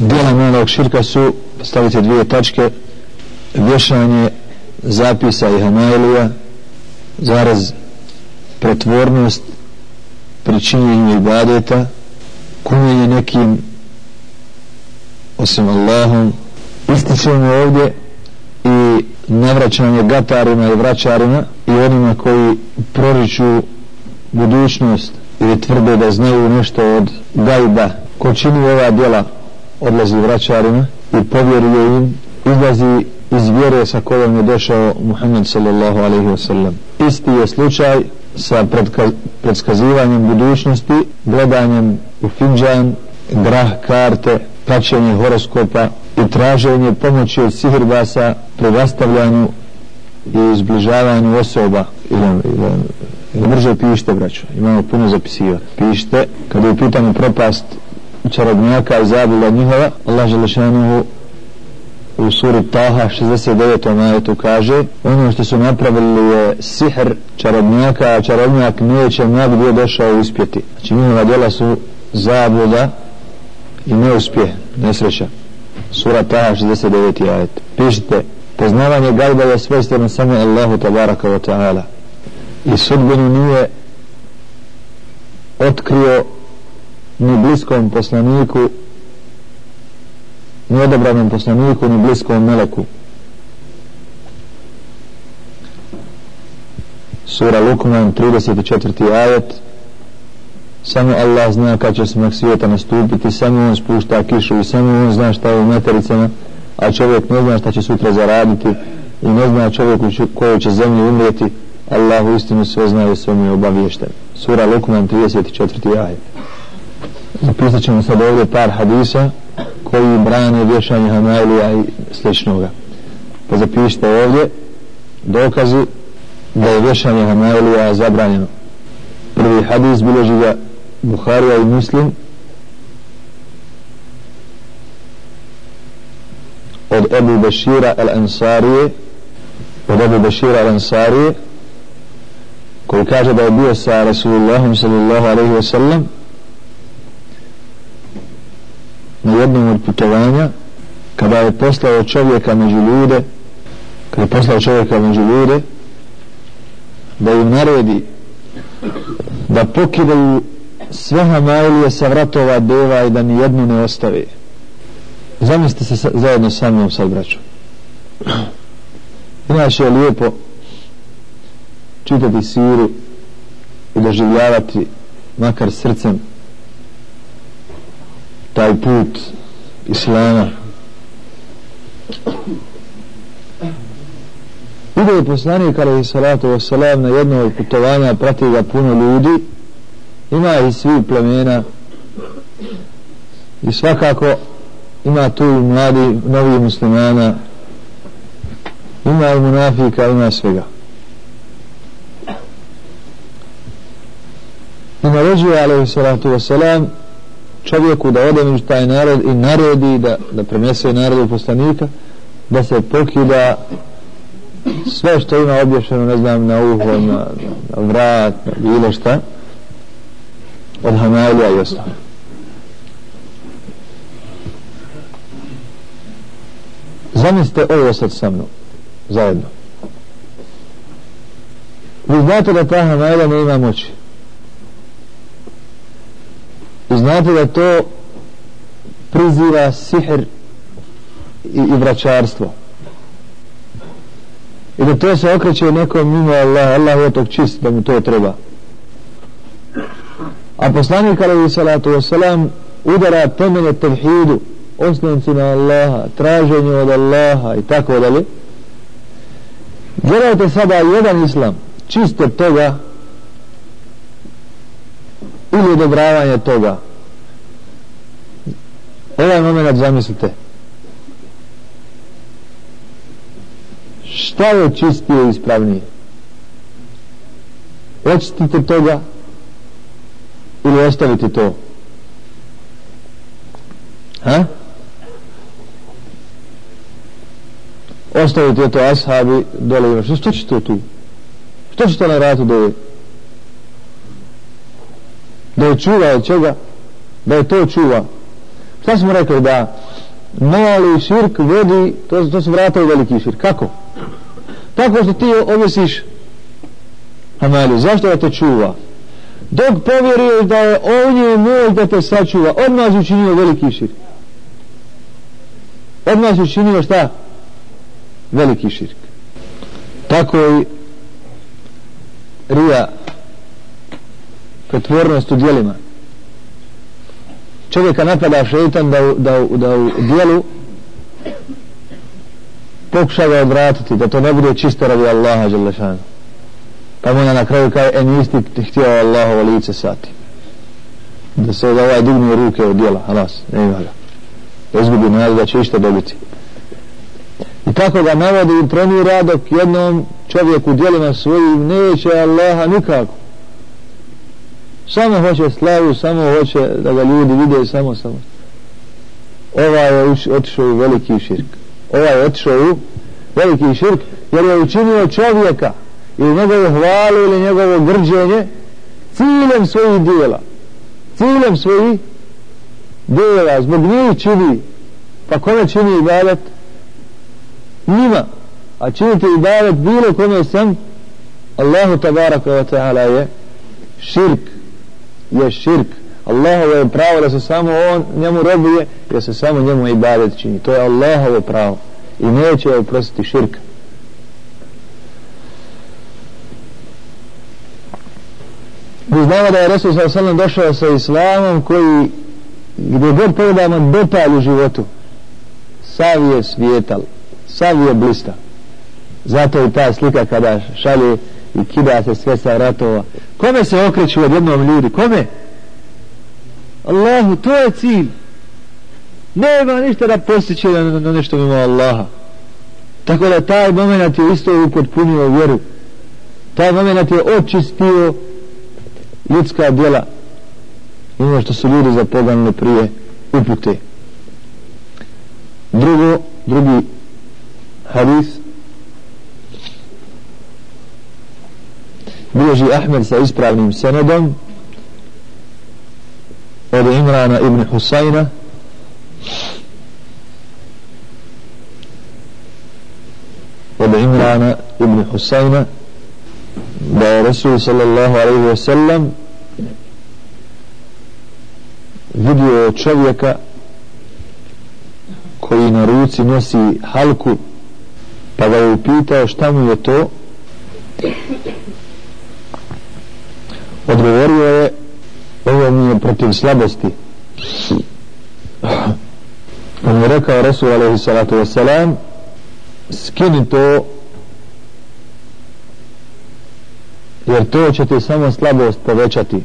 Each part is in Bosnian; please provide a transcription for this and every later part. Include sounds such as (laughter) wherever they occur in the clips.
dijela malog širka su stavite dvije tačke. Vješanje zapisa i hamailija zaraz pretvornost pričinjenju ibadeta kunjenje nekim osim Allahom ističemo ovdje i navraćanje gatarima i vraćarima i onima koji proriču budućnost ili tvrde da znaju nešto od gajba. Ko čini ova djela? Odlazi vraćarima i povjeruje im izlazi iz vjere sa kojom je došao Muhammed sallallahu alaihi wasallam. isti je slučaj sa predskazivanjem budućnosti gledanjem u finđan grah karte praćenje horoskopa i traženje pomoći od sihirbasa pri rastavljanju i izbližavanju osoba ili, ili, ili mrže pište braćo imamo puno zapisiva pište kada je pitanje propast čarobnjaka i zabila njihova Allah želešanuhu u suri Taha 69. majetu kaže ono što su napravili je sihr čarobnjaka a čarobnjak neće mlad gdje došao uspjeti znači njihova djela su zabluda i neuspjeh, nesreća sura Taha 69. ajet pišite poznavanje gajba je svojstveno samo Allahu tabaraka wa ta'ala i sudbinu nije otkrio ni bliskom poslaniku ni odabranom poslaniku ni bliskom meleku sura Lukman 34. ajet samo Allah zna kad će smak svijeta nastupiti samo on spušta kišu i samo on zna šta je u metericama a čovjek ne zna šta će sutra zaraditi i ne zna čovjek u kojoj će zemlji umrijeti Allah u istinu sve zna i sve mi je obaviješten sura Lukman 34. ajet zapisat ćemo sad ovdje par hadisa koji brane vješanje Hamailija i sličnoga. Pa zapišite ovdje dokazi da je vješanje Hamailija zabranjeno. Prvi hadis biloži ga Buharija i Muslim od Ebu Bešira al-Ansarije od Ebu Bešira al-Ansarije koji kaže da je bio sa Rasulullahom sallallahu alaihi wa sallam na jednom od putovanja kada je poslao čovjeka među ljude kada je poslao čovjeka među ljude da im naredi da pokidaju sve hamailije sa vratova deva i da ni jednu ne ostave. Zamislite se zajedno sa mnom sad braću inače je lijepo čitati siru i doživljavati makar srcem taj put islama. Ide je poslanik alaihi salatu wasalam na jedno od putovanja prati ga puno ljudi. Ima i svi plemena. I svakako ima tu i mladi novi muslimana. Ima i munafika ima svega. I naređuje alaihi salatu wasalam čovjeku da ode među taj narod i naredi da, da prenese narodu poslanika da se pokida sve što ima obješeno ne znam na uho na, na, vrat na bilo šta od hamalija i ostalo. Zamislite ovo sad sa mnom zajedno. Vi znate da ta hamalija ne ima moći znate da to priziva sihr i, i vraćarstvo. I da to se okreće nekom mimo Allah Allah je tog čist da mu to treba. A poslanik alaihi salatu wasalam udara temelje tevhidu oslonci na Allaha traženje od Allaha i tako dalje. Gledajte sada jedan islam čist od toga ili odobravanje toga. Ovaj moment zamislite. Šta je čistije i ispravnije? Očistite toga ili ostavite to? Ha? ostavite to ashabi dole imaš što će to tu? Što će to na ratu dole? Je čuva od čega da je to čuva šta smo rekli da mali širk vodi to, to se vrata u veliki širk kako? tako što ti ovisiš Amali, zašto da te čuva? Dok povjeruješ da je on je moj da te sačuva, odmah si učinio veliki širk. Odmah si učinio šta? Veliki širk. Tako i rija pretvornost u dijelima. Čovjeka napada šeitan da, da, da u dijelu pokuša ga odvratiti, da to ne bude čisto radi Allaha Đelešanu. Pa mu na kraju kaže e nisi htio Allahovo lice sati. Da se da ovaj digne ruke od dijela, halas, ne ima ga. Izgubi nadu da će išta dobiti. I tako ga navodi i premira dok jednom čovjeku dijelima svojim neće Allaha nikako. Samo hoće slavu, samo hoće da ga ljudi vide, samo, samo. Ovaj je otišao u veliki širk. Ovaj je otišao u veliki širk jer je učinio čovjeka ili njegovu hvalu ili njegovo grđenje ciljem svojih dijela. Ciljem svojih dijela. Zbog njih čini. Pa kome čini ibadet? Njima. A činite ibadet bilo kome sam Allahu tabaraka wa ta'ala je širk je širk. Allahovo je pravo da se samo on njemu robuje da se samo njemu ibadet čini. To je Allahovo pravo. I neće oprostiti širka. Mi znamo da je Resul sa sallam došao sa islamom koji gdje god pogledamo detalj u životu. Sav je svijetal sav je blista. Zato je ta slika kada šalje i kida se sve sa ratova kome se okreću od jednom ljudi? Kome? Allahu to je cilj. Nema ništa da postiće na, na nešto mimo Allaha. Tako da taj moment je isto upotpunio vjeru. Taj moment je očistio ljudska djela. I ono što su ljudi zapoganili prije upute. Drugo drugi hadis. Bilježi Ahmed sa ispravnim senedom od Imrana ibn Husayna. Od Imrana ibn Husayna da je Rasul sallallahu alaihi wa sallam vidio čovjeka koji na ruci nosi halku pa ga je upitao šta mu je to odgovorio je ovo mi je protiv slabosti. On je rekao Resul alaihi salatu wasalam skini to jer to će ti samo slabost povećati.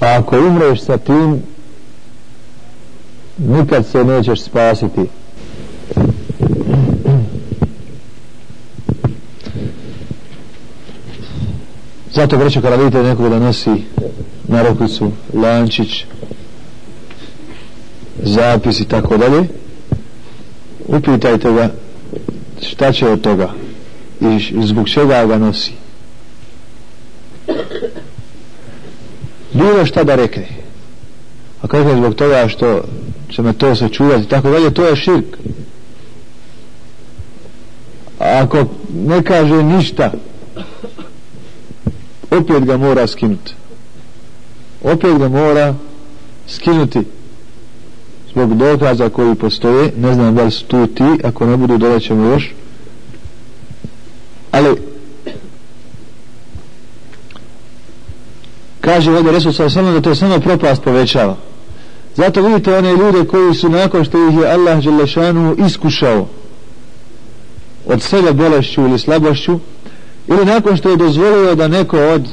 A ako umreš sa tim nikad se nećeš spasiti. Zato vreću kada vidite nekoga da nosi na rukicu lančić zapis i tako dalje upitajte ga šta će od toga i zbog čega ga nosi. Bilo šta da rekne. A kako je zbog toga što će me to sačuvati i tako dalje to je širk. A ako ne kaže ništa opet ga mora skinuti. Opet ga mora skinuti. Zbog dokaza koji postoje ne znam da li su tu ti ako ne budu dolećemo još. Ali kaže ovdje Resul sa samo da to samo propast povećava. Zato vidite one ljude koji su nakon što ih je Allah Đelešanu iskušao od sebe bolešću ili slabošću ili nakon što je dozvolio da neko od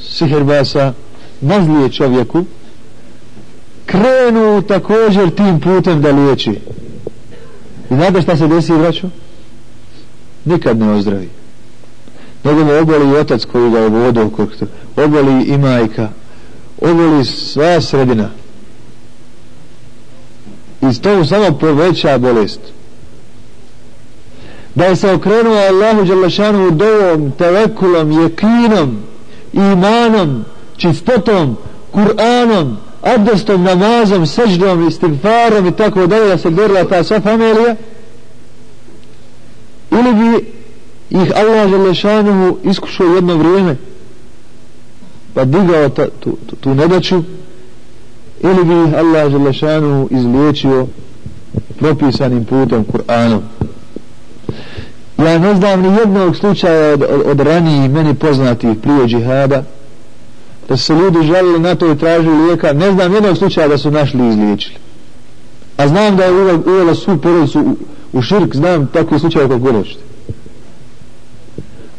sihirbasa nazlije čovjeku krenu također tim putem da liječi. I znate šta se desi vraću nikad ne ozdravi. Nego mu oboli otac koji ga ovodo oboli i majka. Oboli sva sredina. I to mu samo poveća bolest da je se okrenuo Allahu Đalešanu dovom, tevekulom, jekinom, imanom, čistotom, Kur'anom, abdestom, namazom, seždom, istigfarom i tako dalje da se gorila ta sva familija? Ili bi ih Allah Želešanuhu iskušao jedno vrijeme pa digao ta, tu, tu, tu nedaću ili bi ih Allah Želešanuhu izliječio propisanim putem Kur'anom? Ja ne znam ni jednog slučaja od, od, od ranijih meni poznatih prije džihada da su ljudi žalili na to i tražili lijeka. Ne znam jednog slučaja da su našli i izliječili. A znam da je uvela svu porodicu u, u širk znam takvi slučaje kako hoćete.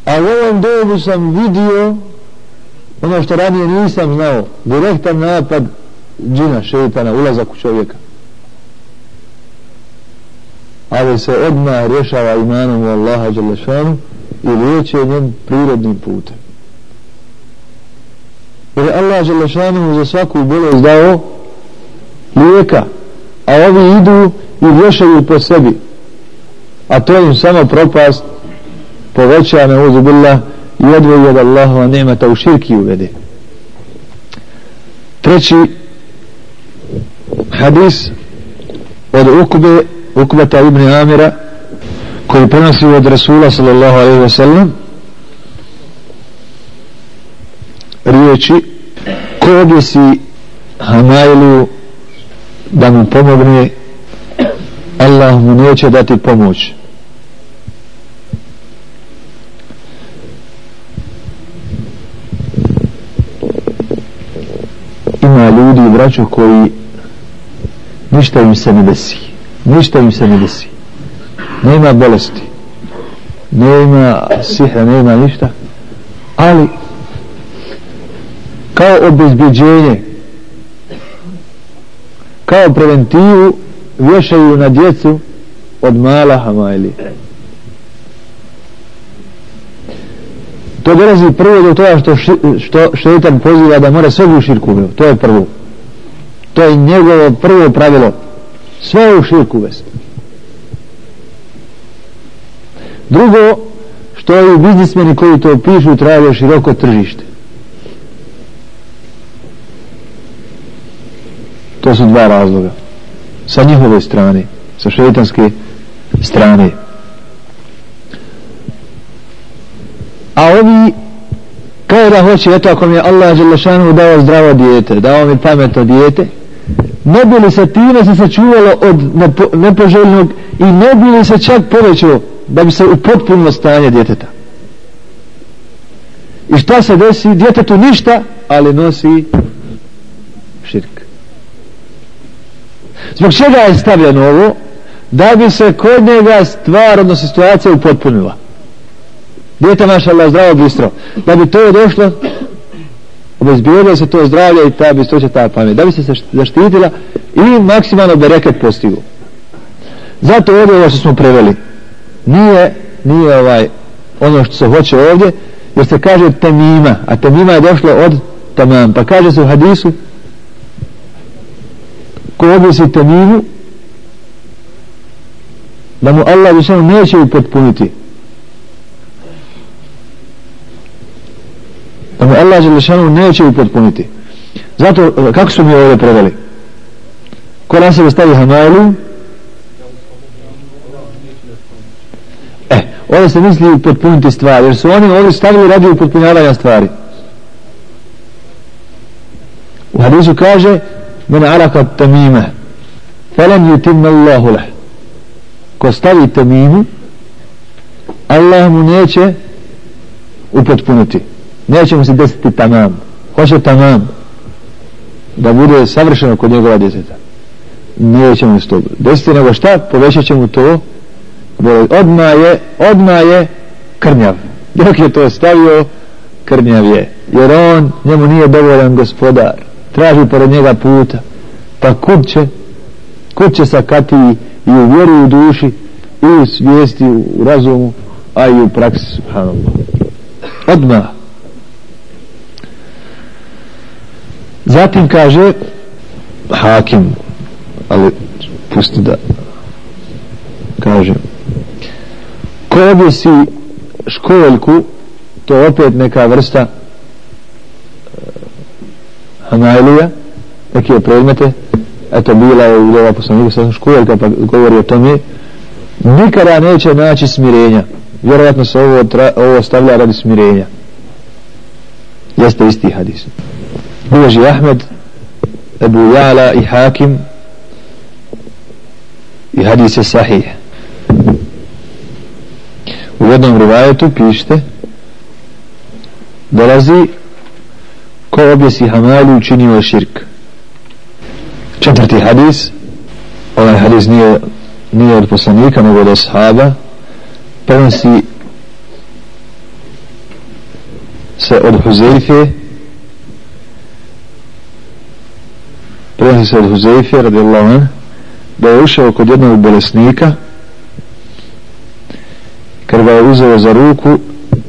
A u ovom dobu sam vidio ono što ranije nisam znao. Direktan napad džina, šeitana, ulazak u čovjeka ali se odmah rješava imanom u Allaha Đalešanu i liječenjem prirodnim putem. Jer je Allah Đalešanu za svaku bolest dao lijeka a ovi idu i rješaju po sebi. A to im samo propast poveća na uzubillah i odvoji od Allahova nemata u širki uvede. Treći hadis od Ukbe Ukbata ibn Amira koji prenosi od Rasula sallallahu alaihi wa sallam riječi ko objesi Hamailu da mu pomogne Allah mu neće dati pomoć. Ima ljudi i braću koji ništa im se ne desi ništa im se ne desi. Nema bolesti. Nema sihra, nema ništa. Ali kao obezbjeđenje kao preventivu vješaju na djecu od mala hamajli to dolazi prvo do toga što, što šetan poziva da mora sve u širku to je prvo. To je njegovo prvo pravilo sve u širku uvesti drugo što ovi biznismeni koji to pišu traže široko tržište. To su dva razloga. Sa njihove strane sa šeitanske strane. A ovi kao da hoće eto ako mi je Allah Đelešanu dao zdravo dijete dao mi pametno dijete ne bi li se time se sačuvalo od nepo, nepoželjnog i ne bi li se čak povećao da bi se u potpuno stanje djeteta? I šta se desi djetetu? Ništa ali nosi širk. Zbog čega je stavljeno ovo? Da bi se kod njega stvar odnosno situacija upotpunila. Djete maša Allah zdravo bistro. Da bi to došlo obezbijedilo se to zdravlje i ta bistoća, ta pamet. Da bi se zaštitila i maksimalno bereket postiglo. Zato ovdje ovo što smo preveli. Nije nije ovaj ono što se hoće ovdje jer se kaže temima a temima je došlo od tamam pa kaže se u hadisu ko objesi temimu da mu Allah neće upotpuniti. Da mu Allah Želešanu neće upotpuniti. Zato e, kako su mi ovdje preveli? ko na sebe stavi hamalu e, ovdje se misli upotpuniti stvari jer su oni ovdje stavili radi upotpunjavanja stvari. U hadisu kaže men alaka tamime falan yutim Allahu leh ko stavi tamimu Allah mu neće upotpuniti neće mu se desiti tamam. Hoće tamam. Da bude savršeno kod njegova djeteta. Neće mu se to desiti nego šta? Povećat će mu to odma je odma je krnjav. Dok je to stavio krnjav je. Jer on njemu nije dovoljan gospodar. Traži pored njega puta. Pa kud će? Kud će sakati i u vjeru u duši i u svijesti u razumu a i u praksi subhanallah. Odmah zatim kaže hakim ali pusti da kaže ko objesi školjku to opet neka vrsta eh, hanajlija neke predmete. Eto bila je u dova poslanika sa školjka pa govori o tome. Nikada neće naći smirenja. Vjerojatno se ovo, tra, ovo stavlja radi smirenja. Jeste isti hadis? Bilježi Ahmed Ebu Jala i Hakim i hadis je sahih. U jednom rivajetu pišite dolazi ko objesi hamalu učinio širk. Četvrti hadis ovaj hadis nije nije od poslanika nego od ashaba prenosi se od Huzeyfe prenosi se od Huzeyfe radijallahu an da je ušao kod jednog bolesnika kad ga je uzeo za ruku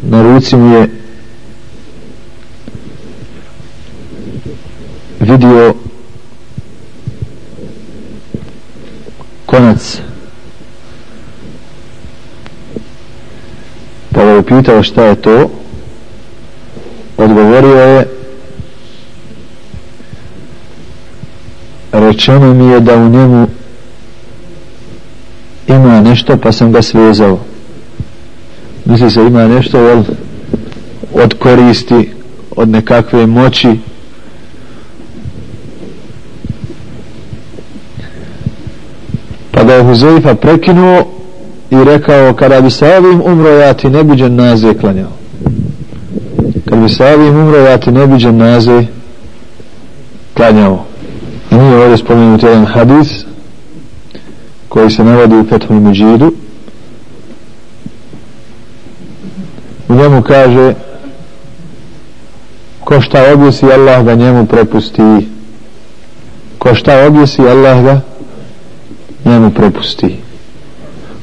na ruci mu je vidio konac. Pa je upitao šta je to odgovorio je rečeno mi je da u njemu ima nešto pa sam ga svezao. Misli se ima nešto jel, od koristi od nekakve moći. Pa ga je Huzeifa prekinuo i rekao kada bi sa ovim umro ja ti ne biđen naze klanjao. Kad bi sa ovim umro ja ti ne biđen naze klanjao ovdje spomenut jedan hadis koji se navodi u Fethom Međidu. U njemu kaže ko šta objesi Allah ga njemu prepusti ko šta objesi Allah ga njemu prepusti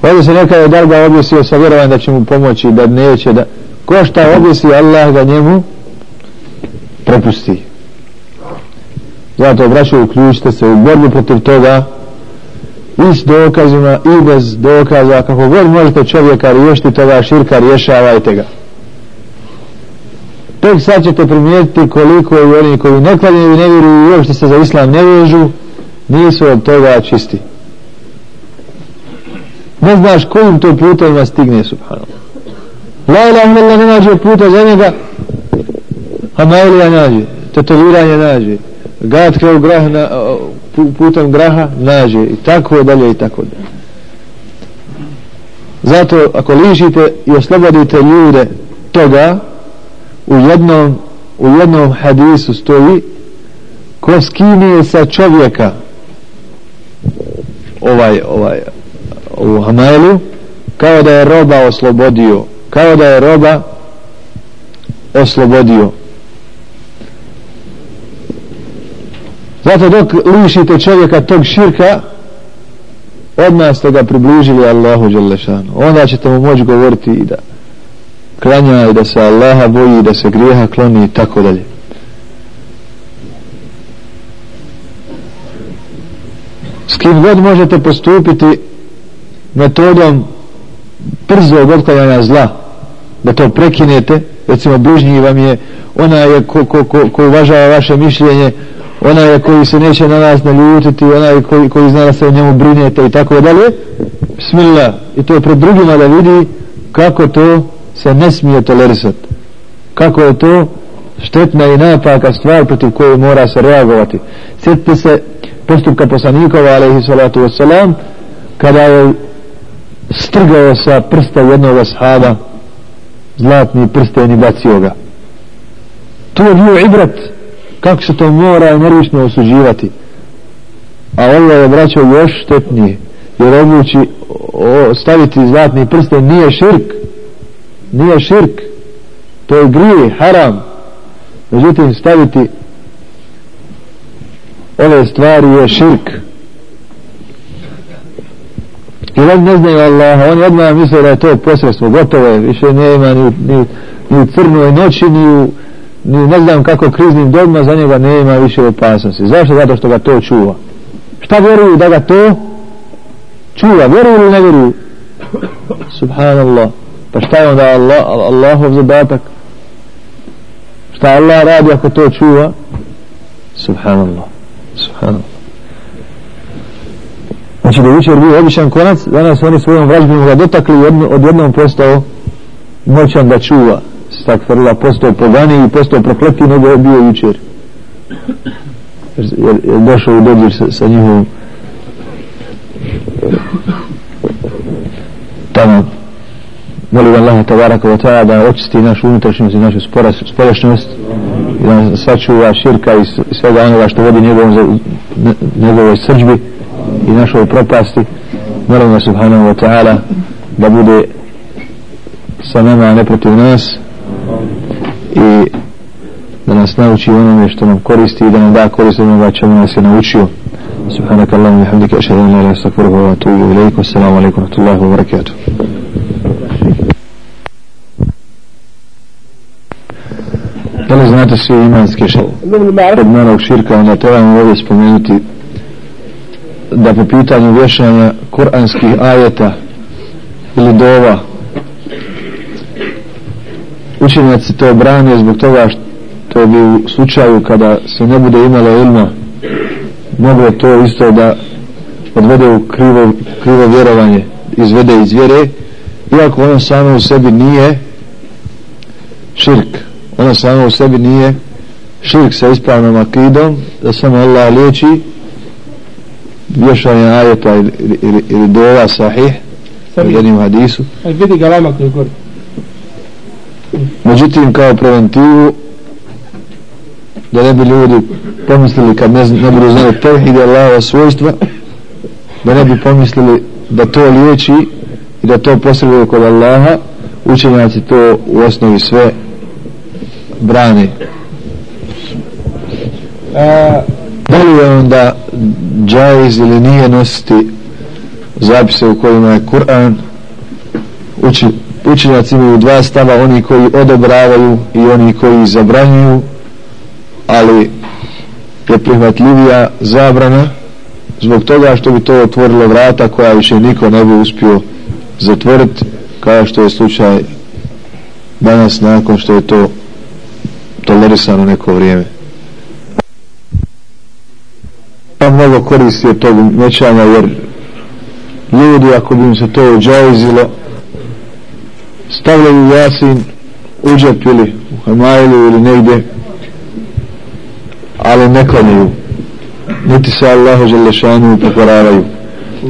ovdje se neka je da ga objesio sa vjerovanjem da će mu pomoći da neće da ko šta objesi Allah ga njemu prepusti zato obraćaju uključite se u borbu protiv toga. I s dokazima i bez dokaza kako god možete čovjeka riješiti toga širka rješavajte ga. Tek sad ćete primijetiti koliko i oni koji ne klanjaju i ne vjeruju i uopšte se za islam ne vežu nisu od toga čisti. Ne znaš kojim to putovima stigne subhanallah. La ilaha illallah ne nađe puta za njega a majlija nađe tetoviranje nađe gatke u grah na, putem graha nađe i tako dalje i tako dalje. Zato ako ližite i oslobodite ljude toga u jednom u jednom hadisu stoji ko skine sa čovjeka ovaj ovaj u Hamailu kao da je roba oslobodio kao da je roba oslobodio. Zato dok lišite čovjeka tog širka odmah ste ga približili Allahu Đelešanu. onda ćete mu moći govoriti i da klanja i da se Allaha boji i da se grijeha kloni i tako dalje s kim god možete postupiti metodom brzog otklanjanja zla da to prekinete recimo bližnji vam je ona ko, ko, ko, ko uvažava vaše mišljenje ona koji se neće na nas naljutiti onaj koji, koji zna da se o njemu brinete i tako dalje bismillah. I to pred drugima da vidi kako to se ne smije tolerisati kako je to štetna i napaka stvar protiv koje mora se reagovati. Sjetite se postupka poslanikova alaihi salatu wasalam kada je strgao sa prsta jednog ashaba zlatni prsten i bacio ga. To je bio ibrat kako se to mora energično osuđivati? A ovo je braćo još štetnije jer odluči staviti zlatni prsten nije širk. Nije širk. To je grije, haram. Međutim staviti ove stvari je širk. Jer oni ne znaju Allaha oni odmah misle da je to posredstvo gotovo je, više nema ni, ni, ni u crnoj noći ni u ni ne znam kako kriznim dobima za njega nema više opasnosti. Zašto? zato što ga to čuva. Šta vjeruju da ga to čuva, vjeruju ili ne vjeruju? Subhanallah. Pa šta je onda Allah, Allahov zadatak? Šta Allah radi ako to čuva? Subhanallah. Znači da jučer bio običan konac, danas oni svojom vražbom ga dotakli i jedno, odjednom postao moćan da čuva. Stakfarila, postao pogani i postao prokleti nego je bio jučer. Jer, je došao u dodir sa, sa njihovom tamo. Molim Allah tabaraka wa ta'ala da očisti našu unutrašnjost i našu spoljašnjost i da sačuva širka i svega onoga što vodi njegovom njegovoj srđbi i našoj propasti. Molim Allah subhanahu wa ta'ala da bude sa nama ne protiv nas i da nas nauči onome što nam koristi i da nam da koristi onoga čemu nas je naučio سبحانك اللهم وبحمدك اشهد ان لا اله الا انت استغفرك واتوب اليك والسلام عليكم ورحمه الله وبركاته Da li znate sve imanske šedmanog širka, onda trebamo ovdje spomenuti da po pitanju vješanja kuranskih ajeta ili dova učenjaci to brane zbog toga što bi u slučaju kada se ne bude imalo ilma moglo to isto da odvede u krivo, krivo vjerovanje izvede iz vjere iako ono samo u sebi nije širk. Ono samo u sebi nije širk sa ispravnom akidom da samo Allah liječi vješanje ajeta ili, ili, ili dova sahih u jednim hadisu. Vidi ga lama koji gori međutim kao preventivu da ne bi ljudi pomislili kad ne, ne budu znali tevhid ide Allahova svojstva da ne bi pomislili da to liječi i da to posreduje kod Allaha učenjaci to u osnovi sve brani A, da li je onda džajz ili nije nositi zapise u kojima je Kur'an uči, učenjaci imaju dva stava oni koji odobravaju i oni koji zabranjuju ali je prihvatljivija zabrana zbog toga što bi to otvorilo vrata koja više niko ne bi uspio zatvoriti kao što je slučaj danas nakon što je to tolerisano neko vrijeme. Pa mnogo koristi od tog mećanja jer ljudi ako bi im se to ođaizilo stavljaju jasin u džep ili u hamajlu ili negdje ali ne klanjaju. Niti se Allahu želešanu pokoravaju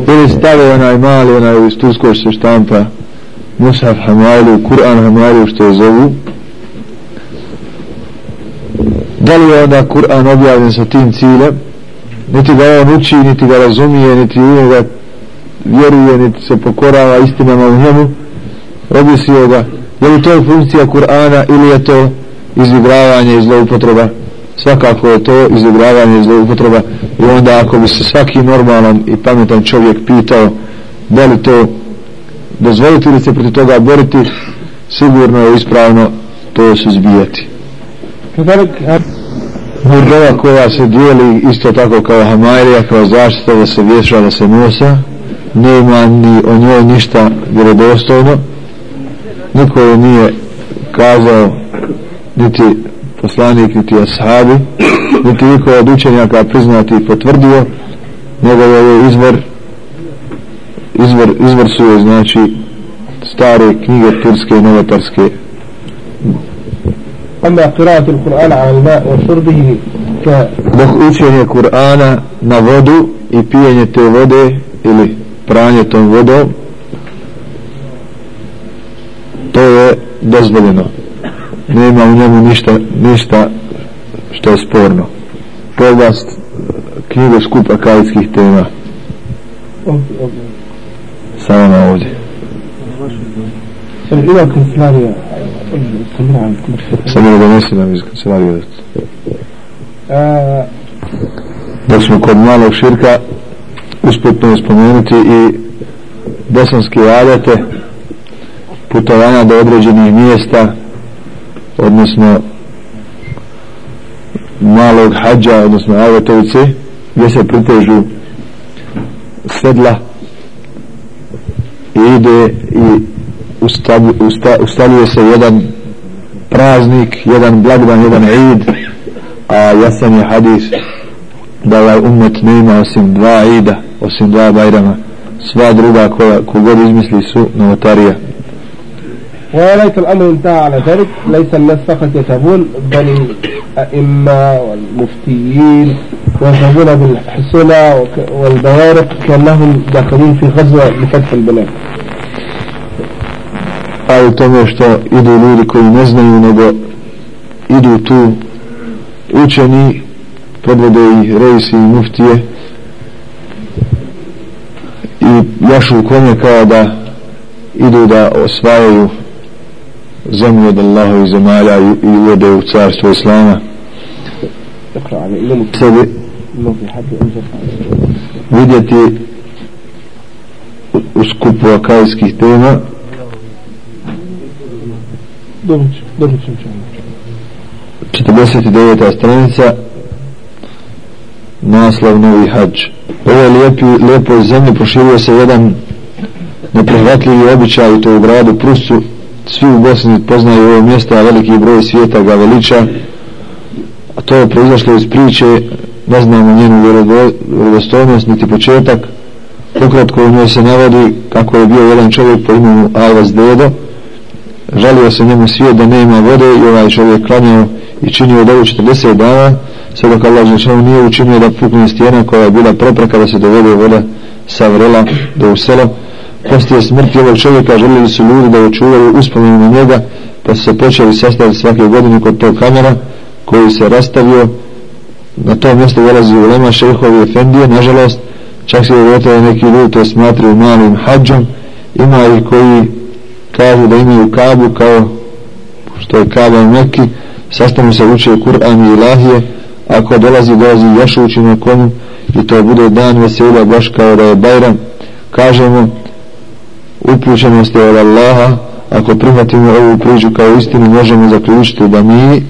ili stave onaj mali onaj iz Turskoj se štampa Musaf Hamalu, Kur'an Hamalu što je zovu. Da li je onda Kur'an objavljen sa tim ciljem? Niti ga on uči, niti ga razumije niti u njega vjeruje niti se pokorava istinama u njemu robi si ga. Je li to funkcija Kur'ana ili je to izigravanje i zloupotreba? Svakako je to izigravanje i zloupotreba. I onda ako bi se svaki normalan i pametan čovjek pitao da li to dozvoliti ili se proti toga boriti sigurno je ispravno to se zbijati Murdova koja se dijeli isto tako kao Hamairija kao zaštita da se vješa da se nosa nema ni o njoj ništa vjerodostojno niko je nije kazao niti poslanik niti ashabi niti niko od učenjaka priznati i potvrdio nego je izvor izvor, izvor su je znači stare knjige turske i novotarske أما قراءة القرآن على الماء وشربه ك dok učenje Kur'ana na vodu i pijenje te vode ili pranje tom vodom dozvoljeno. Nema u njemu ništa, ništa što je sporno. Poglast knjigu skupa kajskih tema. Samo na ovdje. Ima kancelarija. Samo da donesi nam iz kancelarije. Dok smo kod malog širka usputno spomenuti i bosanske adete putovanja do određenih mjesta odnosno malog hađa odnosno avatovice gdje se pritežu sedla i ide i ustavi, usta, ustavljuje se jedan praznik, jedan blagdan, jedan id a jasan je hadis da ovaj umet nema osim dva ida osim dva bajrama. Sva druga koja kogod izmisli su novotarija. وليس الأمر انتهى على ذلك. ليس الناس فقط يتابون بل الأئمة والمفتيين ويذهبون بالحصنة والبوارق كأنهم داخلين في غزوة لفتح البلاد. a u tome što idu ljudi koji ne znaju nego idu tu učeni predvode i rejsi i muftije i jašu konje kao da idu da osvajaju zemlju od Allahovi zemalja i, i uvode u carstvo Islama. Sebi vidjeti u skupu akajskih tema. Dobro dobro 49. stranica naslov Novi hađ u ovoj lijepi, lijepoj zemlji proširio se jedan neprihvatljivi običaj u to u gradu Prusu svi u Bosni poznaju ovo mjesto a veliki broj svijeta ga veliča. A to je proizašlo iz priče ne znamo njenu vjerodostojnost niti početak. Ukratko u njoj se navodi kako je bio jedan čovjek po imenu Alvas Dedo. Žalio se njemu svijet da ne ima vode i ovaj čovjek klanjao i činio dobu 40 dana. Sve dok Allah Žešanu nije učinio da pukne stijena koja je bila prepreka da se dovede voda sa vrela do u selo poslije smrti ovog čovjeka željeli su ljudi da očuvaju uspomenu na njega pa su se počeli sastaviti svake godine kod tog kamera koji se rastavio. Na to mjesto dolazi u Lema šehovi Efendije nažalost čak se je neki ljudi to smatruju malim hađom. Ima i koji kažu da imaju kabu kao što je kaba u Mekki. Sastavno se uče Kur'an i Ilahije. Ako dolazi dolazi još uči na konju i to bude dan veselja baš kao da je Bajram. Kažemo upućenost je od Allaha ako prihvatimo ovu priču kao istinu možemo zaključiti da mi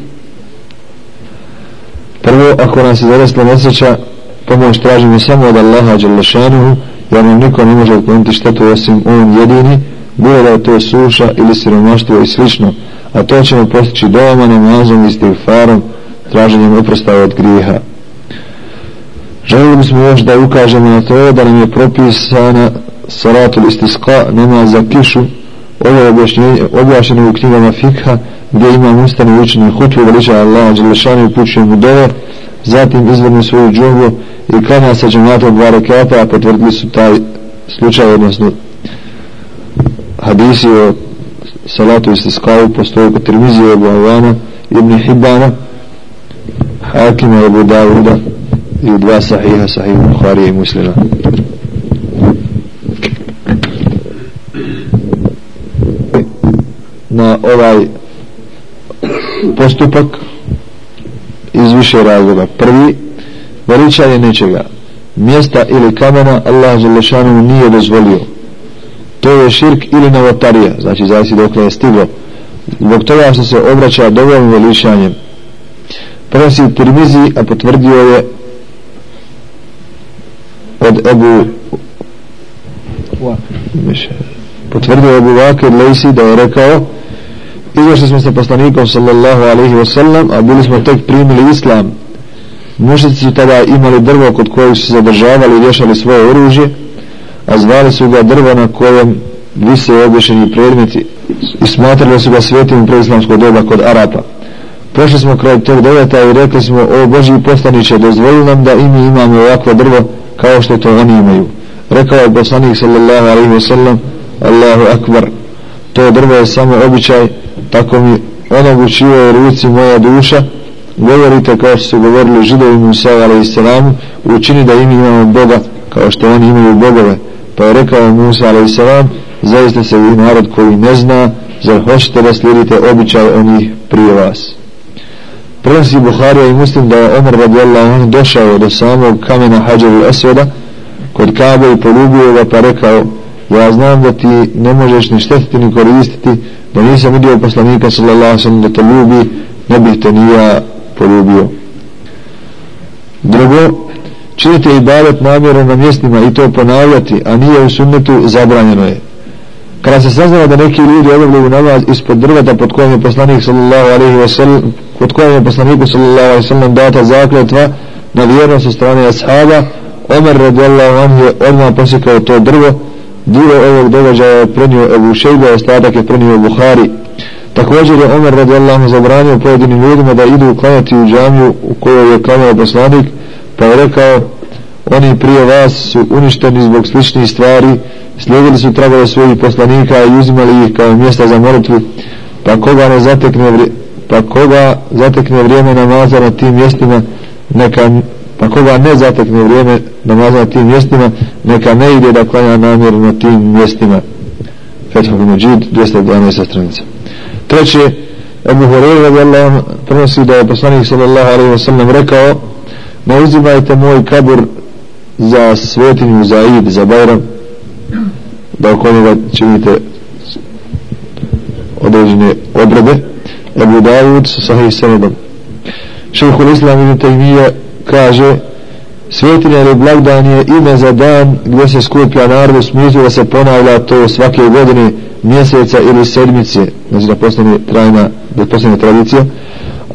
prvo ako nas je zaresla nesreća pomoć tražimo samo od Allaha Đalešanuhu jer nam niko ne može otkloniti štetu osim on jedini bilo da je to suša ili siromaštvo i slično a to ćemo postići dojama namazom i stigfarom traženjem oprosta od griha Želimo bismo još da ukažemo na to da nam je propisana salatul istisqa namaz za kišu ovo je objašnjeno u knjigama fikha gdje imam ustane učenje hutvu veliča Allah Đelešanu i pućuje mu dove zatim izvrnu svoju džungu i kada sa džematom dva rekata potvrdili su taj slučaj odnosno hadisi o salatu istisqavu postoje kod Tirmizije Ebu Avana Ibn Hibana Hakima Ebu Davuda i dva sahiha sahih Bukhari i muslima. Na ovaj postupak iz više razloga. Prvi veličanje nečega. Mjesta ili kamena Allah Želešanu nije dozvolio. To je širk ili novotarija znači zavisi dok je stiglo. Zbog toga što se obraća dovoljnim veličanjem. Prenosi Tirmizi a potvrdio je od Ebu potvrdio je Ebu Vakir Lejsi da je rekao izašli smo sa poslanikom sallallahu alaihi wa sallam a bili smo tek primili islam. Mušici su tada imali drvo kod kojeg su zadržavali i vješali svoje oružje a zvali su ga drvo na kojem vise obješeni predmeti i smatrali su ga svetim preislamsko doba kod Arapa. Prošli smo kraj tog doveta i rekli smo o Boži poslaniće dozvoli nam da i mi imamo ovakvo drvo kao što to oni imaju. Rekao je poslanik sallallahu alaihi wa sallam Allahu akbar. To drvo je samo običaj tako mi ono u čijoj ruci moja duša govorite kao što su govorili židovi Musa a.s. učini da im imamo Boga kao što oni imaju bogove pa je rekao Musa a.s. zaista se vi narod koji ne zna zar hoćete da slijedite običaj onih prije vas prenosi Buharija i muslim da je Omer radijallahu anhu došao do samog kamena hađaru Esveda kod Kabe i polubio ga pa rekao ja znam da ti ne možeš ni štetiti ni koristiti da nisam vidio poslanika sallallahu sallam da te ljubi ne bih te nija poljubio. Drugo činite ibadet namjeru na mjestima i to ponavljati a nije u sunnetu zabranjeno je. Kada se saznalo da neki ljudi obavljaju namaz ispod drveta pod kojim je poslanik sallallahu alaihi wasallam pod kojim je poslaniku sallallahu alaihi wasallam data zakletva na vjernost od strane ashaba Omer radijallahu anhu je odmah posjekao to drvo dio ovog događaja je prenio Ebu Šejba ostatak je prenio Buhari. Također je Omer radijallahu zabranio pojedinim ljudima da idu klanjati u džamiju u kojoj je klanjao poslanik pa je rekao oni prije vas su uništeni zbog sličnih stvari slijedili su tragove svojih poslanika i uzimali ih kao mjesta za molitvu. Pa koga ne zatekne vri, pa koga zatekne vrijeme namaza na tim mjestima neka pa koga ne zatekne vrijeme namaza na tim mjestima neka ne ide da klanja namjer na tim mjestima. Fethul Međid 212. stranica. Treće Ebu Horeira radijallahu prenosi da je poslanik sallallahu alaihi wa sallam rekao ne uzimajte moj kabur za svetinju za Id, za Bajram da oko njega činite određene obrade Ebu Dawud sa sahih sanadom Šehhul Islam ibn Taymiye kaže svetinja ili blagdan je ime za dan gdje se skuplja narod u smislu da se ponavlja to svake godine mjeseca ili sedmice. Znači da postane trajna da postane tradicija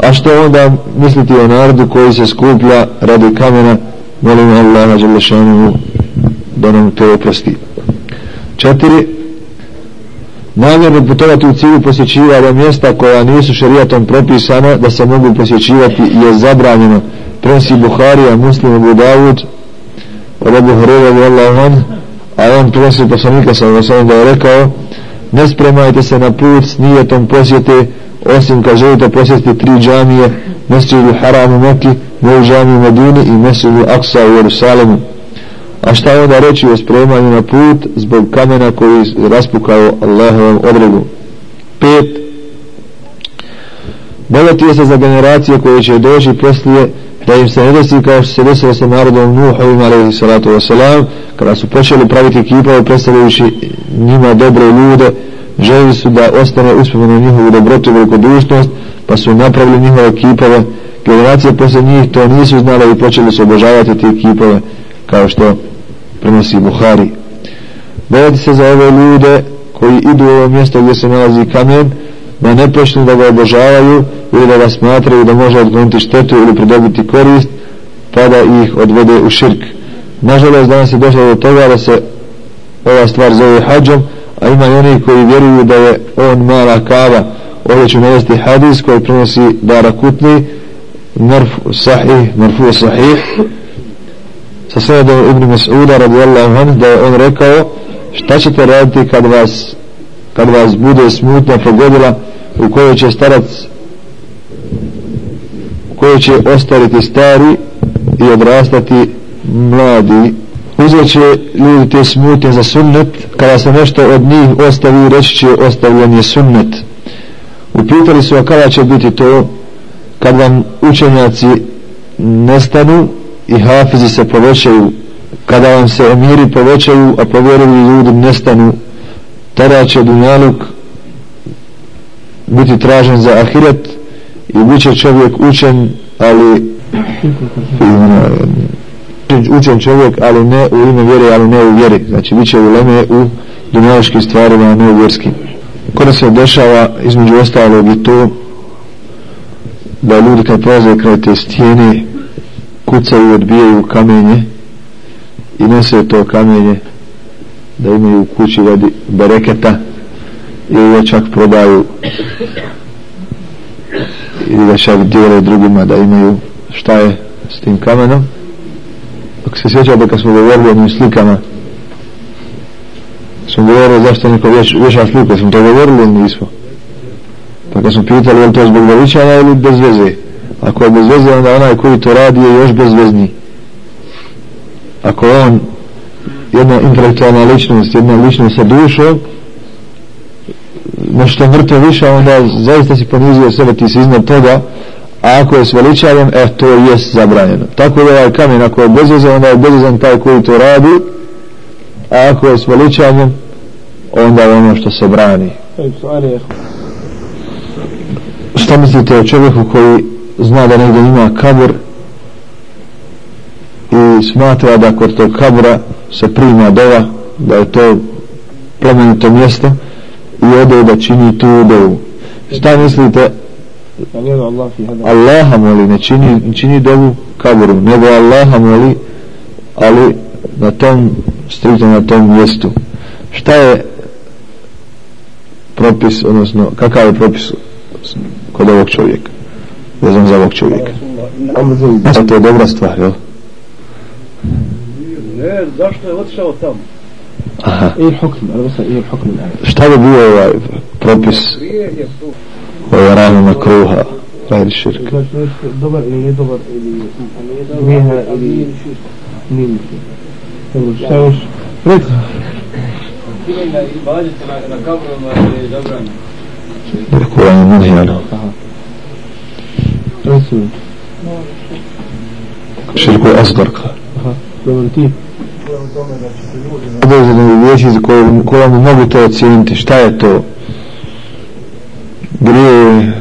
a što onda misliti o narodu koji se skuplja radi kamena? Molim Allaha Đelešanu da nam to oprosti. Četiri. Namjerno putovati u cilju posjećivanja mjesta koja nisu šerijatom propisana da se mogu posjećivati je zabranjeno prenosi Buharija, Muslim, Abu Dawud od Abu Hurera on, a on prenosi poslanika sa Rasulom da je rekao ne spremajte se na put s nijetom posjete osim kad želite posjetiti tri džamije Mesjidu Haram u Mekki moju džamiju u Medini i Mesjidu Aksa u Jerusalemu. A šta onda reći o spremanju na put zbog kamena koji raspukao Allahovom odredu pet. Bogatio se za generacije koje će doći poslije da im se ne desi kao što se desilo sa narodom Nuhovim alaihi salatu wasalam kada su počeli praviti kipove predstavljajući njima dobre ljude želi su da ostane uspomenu njihovu dobrotu i velikodušnost pa su napravili njihove kipove generacije posle njih to nisu znali i počeli su obožavati te kipove kao što prenosi Buhari. Bojati se za ove ljude koji idu u ovo mjesto gdje se nalazi kamen da ne počnu da ga obožavaju ili da ga smatraju da može odgoniti štetu ili pridobiti korist pa da ih odvede u širk. Nažalost danas je došlo do toga da se ova stvar zove hađom a ima i oni koji vjeruju da je on mala kava. Ovdje ću navesti hadis koji prenosi Dara Kutni marfu sahih marfu sahih sa sredom Ibn Mas'uda radijallahu anhu da je on rekao šta ćete raditi kad vas kad vas bude smutna pogodila u kojoj će starac u će ostariti stari i odrastati mladi. Uzet će ljudi te smutnje za sunnet. Kada se nešto od njih ostavi reći će ostavljen je sunnet. Upitali su a kada će biti to? Kad vam učenjaci nestanu i hafizi se povećaju. Kada vam se emiri povećaju a povjerili ljudi nestanu tada će dunjaluk biti tražen za ahiret i bit će čovjek učen ali učen čovjek ali ne u ime vjere ali ne u vjeri. Znači bit će u leme u dunjališkim stvarima a ne u vjerskim. Kada se dešava između ostalog i to da ljudi kad prolaze kraj te stijene kucaju i odbijaju kamenje i nose to kamenje da imaju u kući radi bereketa ili ga čak prodaju ili ga čak dijele drugima da imaju šta je s tim kamenom. Ako se sjeća da kad smo govorili o njim slikama smo govorili zašto neko vješ, vješa slike smo to govorili ili nismo? Pa kad smo pitali je li to zbog veličana ili bez veze ako je bez veze onda onaj koji to radi je još bezvezni. Ako on jedna intelektualna ličnost jedna ličnost sa dušom nešto mrtvo više onda zaista si ponizio sebe ti si iznad toga a ako je s veličanjem eh to je zabranjeno. Tako da ovaj kamen ako je bezvezan onda je bezvezan taj koji to radi a ako je s onda je ono što se brani. Šta mislite o čovjeku koji zna da negdje ima kabur i smatra da kod tog kabura se prima dova da je to plemenito mjesto? i ode da čini tu dovu šta mislite? Allaha moli ne čini, ne čini dovu kaburu nego Allaha moli ali na tom striktno na tom mjestu. Šta je propis odnosno kakav je propis kod ovog čovjeka? Vezan za ovog čovjeka. To je dobra stvar jel? ne zašto je otišao tamo? Aha. إيه الحكم أنا بسأل إيه الحكم الان šta bi bio ovaj propis وراه مكروها غير الشرك dobar ili nije dobar ili miha ili nije miha šta još reci Kivanje i bađete na kabrama je zabranjeno. Kur'an je munhijano. Resim. Širku je asgar. Aha, dobro ti. Određeni vječi za koje, koje mu mogu to ocijeniti. Šta je to? Grije,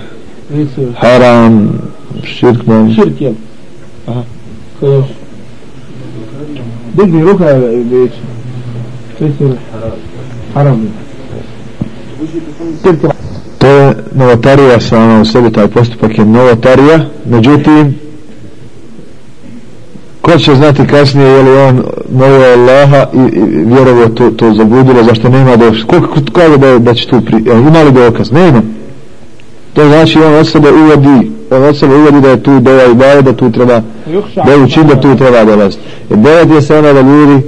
haram, širk nam. Širk, jel? Aha. Ko još? Digni ruka je. Reci. Haram. Širk je To je novotarija sama u sebi, taj postupak je novotarija. Međutim, ko će znati kasnije je li on molio Allaha i, i vjerovo to, to zabudilo zašto nema da ko, ko, da, da će tu pri, ima li dokaz? Ne ima to znači on od sebe uvodi on od sebe uvodi da je tu dova i baje da tu treba da je učin da tu treba dolaziti. I dova je se ona da ljudi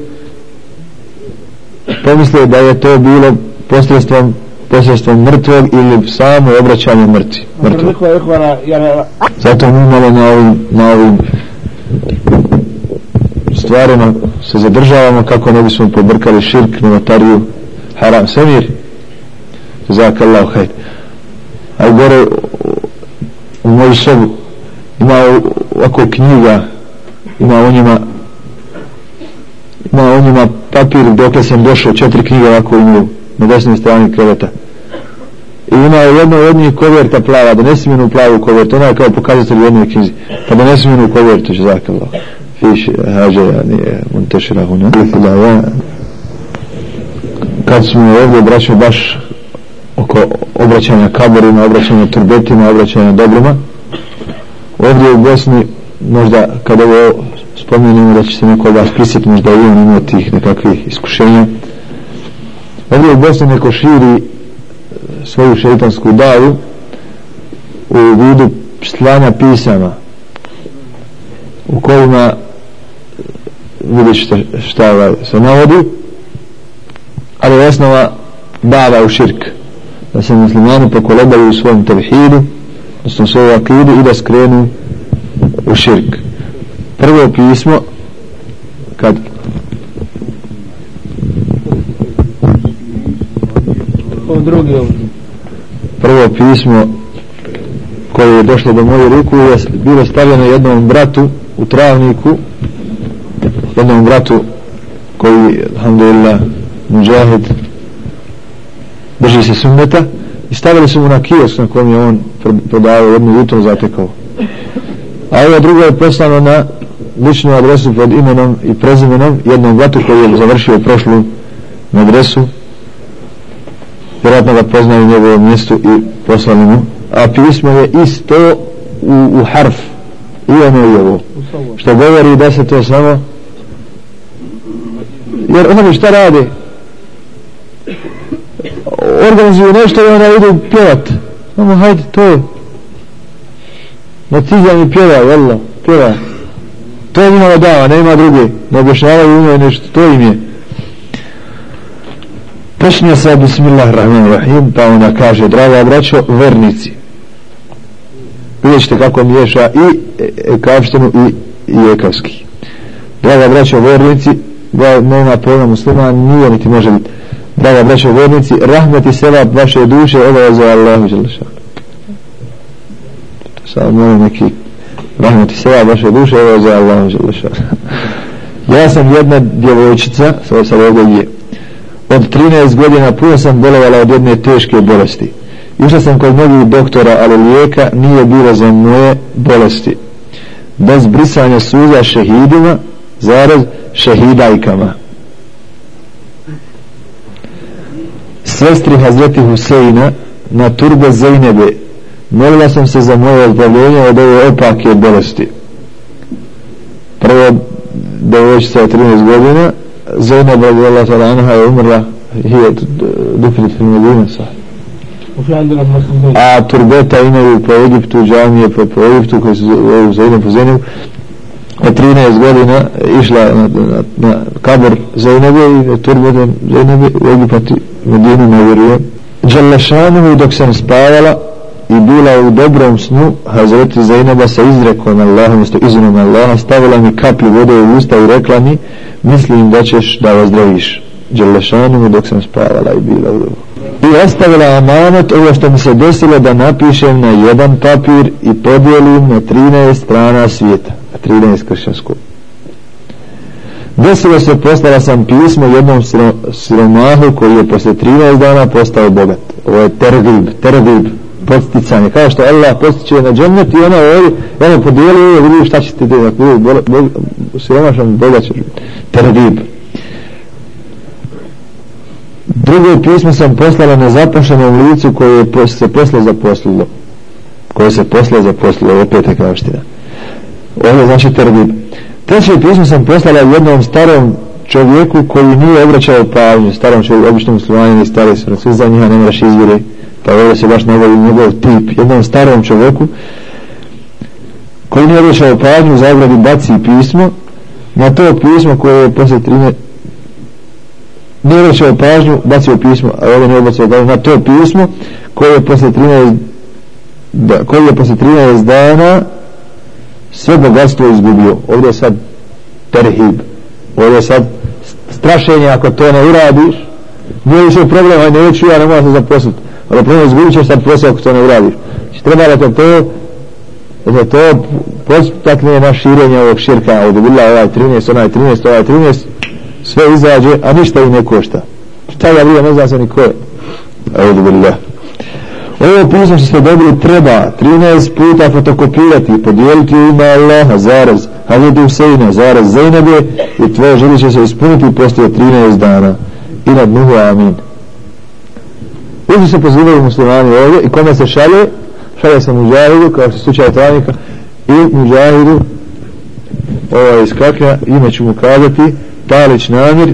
pomisle da je to bilo posredstvom posredstvom mrtvog ili samo obraćanje mrtvi mrtvog. Zato mi malo na ovim, na ovim stvarima se zadržavamo kako ne bismo pobrkali širk, novatariju, haram, semir. Zaka Allah, hajde. A gore u, moju sobu ima ovako knjiga, ima o njima ima o njima papir dokle sam došao, četiri knjige ovako imaju na desnoj strani kreveta i ima jedno od njih koverta plava, donesi mi jednu plavu kovertu, ona je kao pokazatelj u jednoj knjizi, pa donesi mi jednu kovertu, će zakalo. Fiš, حاجة يعني منتشرة هنا في الآية ja, kad smo ovdje, braćo, baš oko obraćanja kaborima, obraćanja turbetima, obraćanja dobrima, ovdje u Bosni, možda kad ovo spomenemo da će se neko od vas prisjeti, možda i on imao tih nekakvih iskušenja, ovdje u Bosni neko širi svoju šeitansku davu u vidu slanja pisama u kojima vidiš šta, šta ovaj se navodi ali je osnova dava u širk da se muslimani pokolebaju u svom tevhidu odnosno svoju akidu i da skrenu u širk. Prvo pismo kad Ovo drugi prvo pismo koje je došlo do moje ruku je bilo stavljeno jednom bratu u travniku jednom bratu koji alhamdulillah muđahid drži se sunneta i stavili su mu na kiosk na kojem je on prodavao jednu jutro zatekao. A ovo drugo je poslano na ličnu adresu pod imenom i prezimenom jednom bratu koji je završio prošlu adresu vjerojatno ga poznaju u njegovom mjestu i poslali mu. A pismo je isto u, u harf. I ono i ovo. Što govori da se to samo jer oni šta rade? Organizuju nešto i onda idu pjevat. Samo hajde to je. Na cizan i pjeva jel pjeva. To je njima dava, nema druge. Ne objašnjavaju ime nešto, to im je. Počinje sa bismillahirrahmanirrahim pa ona kaže draga braćo vernici. Vidjet ćete kako miješa i e, ekavštinu i, i ekavski. Draga braćo vernici da nema pojma muslima nije niti može biti. Draga braćo vjernici, rahmet i sevap vaše duše ovo je za Allahu Đelešan sad molim neki rahmet i sevap vaše duše ovo je za Allahu Đelešan ja sam jedna djevojčica sad sad ovdje je od 13 godina puno sam bolovala od jedne teške bolesti. Išla sam kod mnogih doktora ali lijeka nije bilo za moje bolesti. Bez brisanja suza šehidima zarez šehidajkama sestri Hazreti Huseina na turbe Zajnebe. Molila sam se za moje ozdravljenje od ove opake bolesti. Prvo devojčica od 13 godina Zainab radijallahu ta'ala je umrla hijet dufrit fil Medina sa a turbeta imaju po Egiptu džamije po, po Egiptu koji se zove Zainab po Zainab od 13 godina išla na, na, na kabor Zainabe i turbetom Zainabe u Egipati Medinu ne vjeruje Đalešanu dok sam spavala i bila u dobrom snu Hazreti Zainaba sa izrekom Allahom isto izrekom Allaha stavila mi kaplju vode u usta i rekla mi mislim da ćeš da ozdraviš zdraviš. Dok sam spavala i bila u dobrom i ostavila amanet ovo što mi se desilo da napišem na jedan papir i podijelim na 13 strana svijeta. 13 kršćanskog. Desilo se poslala sam pismo jednom siromahu koji je posle 13 dana postao bogat. Ovo je tergib, tergib posticanje, kao što Allah postiče na džennet i ona ovdje, ona podijeli i vidi šta će ti dati, siromašan bogat će. Tergib. Drugo pismo sam poslala na zapošljenom licu koje je se posle zaposlilo. Koje se posle zaposlilo opet je kraština ovo znači tergib treće pismo sam poslala jednom starom čovjeku koji nije obraćao pažnju starom čovjeku, običnom muslimaninu i stari su sve za njiha nemaš izvjeri pa ovdje se baš navodi njegov tip. Jednom starom čovjeku koji nije obraćao pažnju zagradi baci pismo na to pismo koje je posle 13 nije obraćao pažnju bacio pismo a ovdje nije obraćao pažnju na to pismo koje je posle 13 da, koje je posle 13 dana sve bogatstvo izgubio. Ovdje je sad terhib. Ovdje je sad strašenje ako to ne uradiš. Nije više problem aj neću ja ne moram se zaposliti. Ali problem izgubit ćeš sad posao ako to ne uradiš. Znači treba da to da to postakne na širenje ovog širka. Od bila ovaj 13 onaj 13 ovaj 13 sve izađe a ništa i ne košta. Šta ja vidio ne znam se ni ko je. Ovdje billah. Ovo pismo što ste dobili treba 13 puta fotokopirati i podijeliti u ime Allaha, zaraz, Hazreti Huseina, zaraz Zainabe i tvoje želje će se ispuniti poslije 13 dana. I nad Nuhu, amin. Uzi se pozivaju muslimani ovdje i kome se šalje? Šalje se muđahidu, kao što slučaj tajnika, i muđahidu, ovaj iz kakja, ime ću mu kazati, Talić Namir,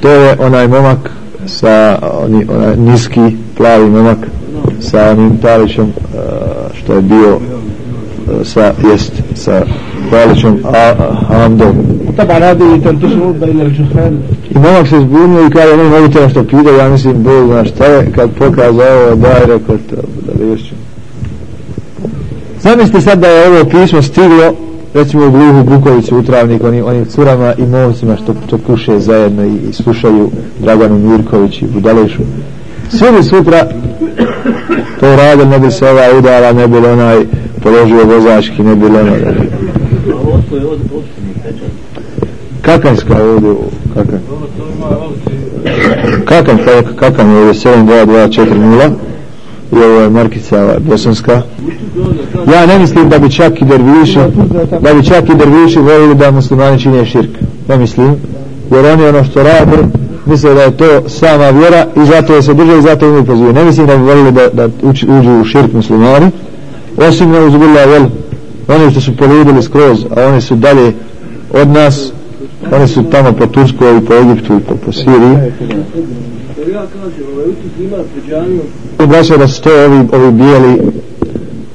to je onaj momak sa, onaj niski, plavi momak, sa onim Talićom uh, što je bio uh, sa jest sa Talićom Hamdom طبعا هذه تنتشر بين الجهال i momak se zbunio i kada ne mogu te nešto pita ja mislim Bog zna šta je kad pokazao da je rekao da vješću zamislite sad da je ovo pismo stiglo recimo u Gluhu Bukovicu utravnik oni, oni curama i momcima što to puše zajedno i, i slušaju Draganu Mirković i Budalešu svi bi sutra to rade, ne bi se ova udala, ne bi onaj položio vozački, ne bi onaj Kakanjska ovdje, kakan. Kakan, kakan pa je ovdje 72240 i ovo je markica bosanska. Ja ne mislim da bi čak i derviši, da bi čak i derviši volili da muslimani čine širk. Ne mislim, jer oni ono što rade, misle da je to sama vjera i zato je se drže i zato imaju pozivaju. Ne mislim da bi volili da, da uči, uđu u širk muslimani, osim na uzbila vel, oni što su poludili skroz, a oni su dalje od nas, oni su tamo po Turskoj i po Egiptu i po, po Siriji. Braća da su to ovi, ovi bijeli,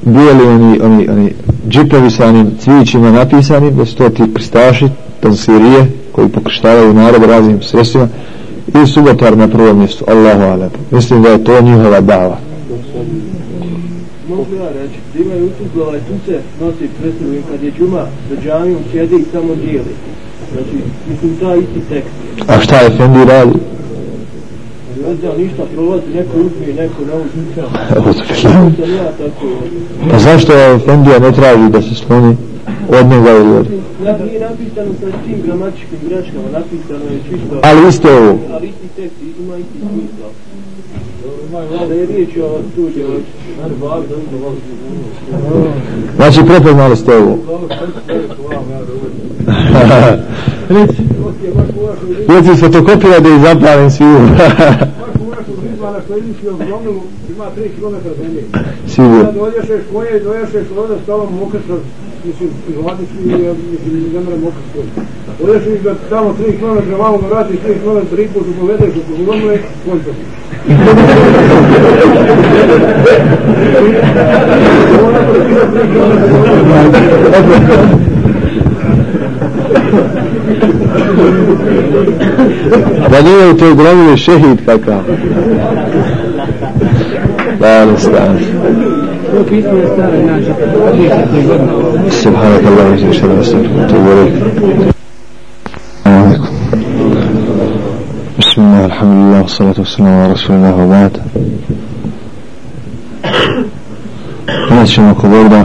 bijeli oni, oni, oni džipovi sa onim cvićima napisani, da su to ti pristaši, tansirije, koji pokrštavaju narod raznim sredstvima, i subotar na prvom mjestu. Allahu alem mislim da je to njihova dava. Mogu ja reći da imaju utup ovaj tu se nosi predstavu kad je džuma za džamijom sjede i samo dijeli. Znači mislim ta isti tekst. A šta je Fendi radi? Ne ništa prolazi neko uzme i neko ne uzme pa zašto Fendija ne traži da se sloni od njega ili od nije napisano sa tim gramatičkim greškama, napisano je čisto... Ali isto ovo. Ali isti tekst, ima isti smisla. Da je riječ o tuđe, Znači, prepoznali ste ovo. (laughs) Reci, fotokopira da ih zapavim svi u. ima na što ideš u Gromilu, ima 3 km zemlje. Sigurno. Sad dođešeš koje, dođešeš ovdje s tobom mokrsa, mislim, i mislim, ne mre mokrs koji. Dođeš i da tamo 3 km, malo ga vratiš 3 km, 3 put povedeš u Gromile, konj to ti. Da nije u toj gromili šehid kakav. Da, ne stane. To pismo je staro, znači, 30 godina. سبحانك اللهم وبحمدك اشهد ان لا اله الا انت اتوب اليك السلام عليكم بسم الله الحمد لله والصلاة والسلام على رسول الله وبعد Danas ćemo kod Bogda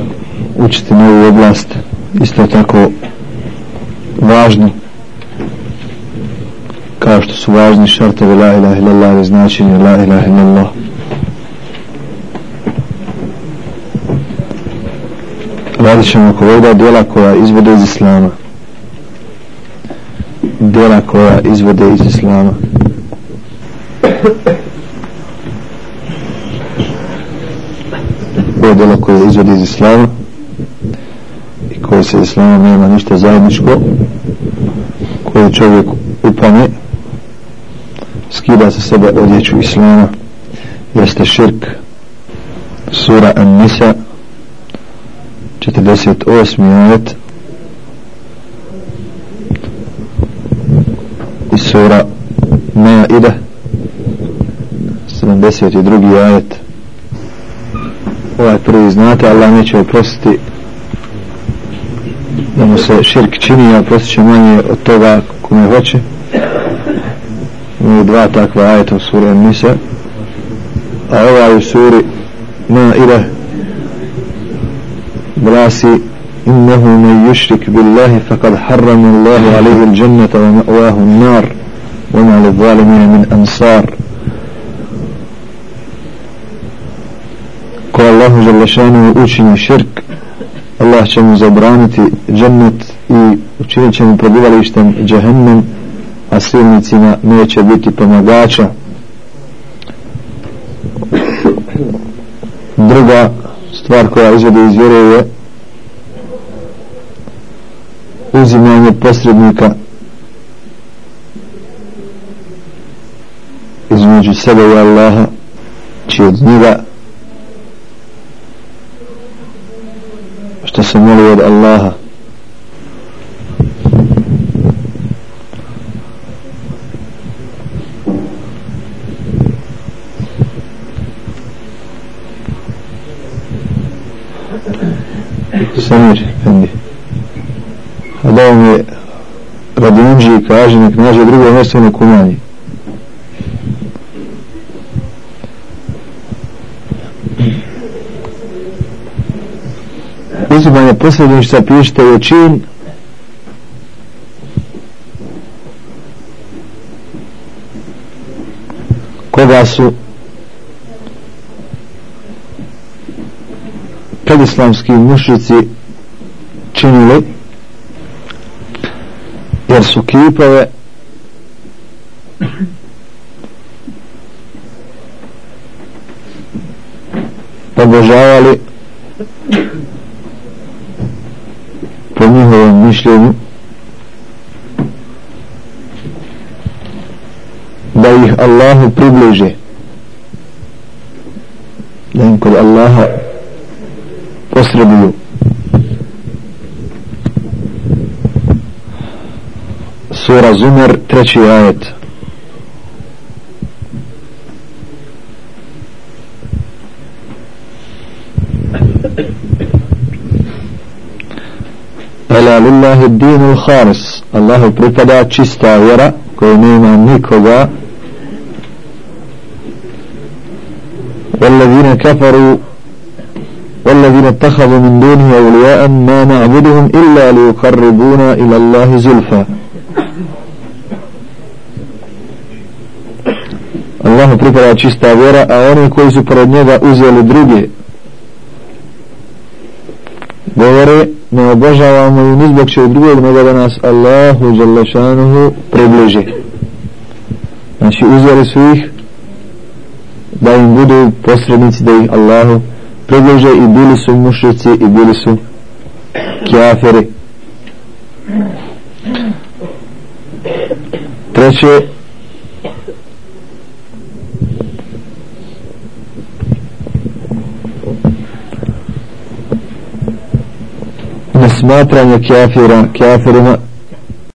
učiti novu oblast isto tako važnu kao što su važni šartovi la ilaha illallah i značenje la ilaha illallah Radit ćemo oko ovoga djela koja izvode iz islama. Djela koja izvode iz islama. Ovo djela koje izvode iz islama i koje se islama nema ništa zajedničko koje čovjek upane skida sa sebe odjeću islama. Jeste širk sura An-Nisa 48. ajet i sura Maida 72. ajet ovaj prvi znate Allah neće oprostiti da mu se širk čini a oprostit će manje od toga kome hoće imaju dva takva ajeta u suri Nisa a ovaj u suri Maida glasi innehu men yushrik billahi faqad harrama Allahu alayhi al-jannata wa ma'wahu an-nar wa ma lil-zalimin min ansar. Ko Allahu Želešanu učini širk Allah će mu zabraniti džennet i učinit će mu prebivalištem džehennem a silnicima neće biti pomagača. Druga stvar koja izvede iz vjere je uzimanje posrednika između sebe i Allaha či od njega što se moli od Allaha. Samir, Fendi. A da vam je Radunđi knjaže, drugo mjesto na kumanji. Uzimanje posljedništa pišite je čin. Koga su? Predislamski mušici činili? Su kipove. Obožavali po njihovom mišljenju da ih Allahu približe. Da im kod Allaha posreduju. Sura Zumer treći ajet Ela lillahi dinu khalis Allahu pripada čista vjera koja nema والذين كفروا والذين اتخذوا من دونه أولياء ما نعبدهم إلا ليقربونا إلى الله زلفى Allahu čista vjera, a oni koji su pored njega uzeli druge. Govore ne obožavamo ju ni zbog će drugog nego da nas Allahu Đalešanuhu približe znači uzeli su ih da im budu posrednici da ih Allahu približe i bili su mušici i bili su kjaferi treće smatranje kjafira kjafirima